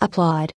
Applaud.